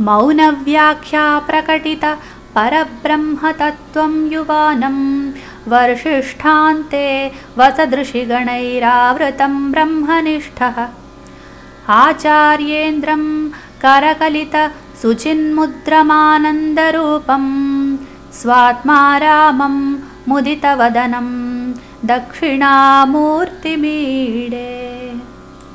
मौनव्याख्या प्रकटित परब्रह्मतत्त्वं युवानं। वर्षिष्ठान्ते वसदृशिगणैरावृतं ब्रह्मनिष्ठः। आचार्येन्द्रं करकलितसुचिन्मुद्रमानन्दरूपं स्वात्मा रामं मुदितवदनं। दक्षिणामूर्तिमी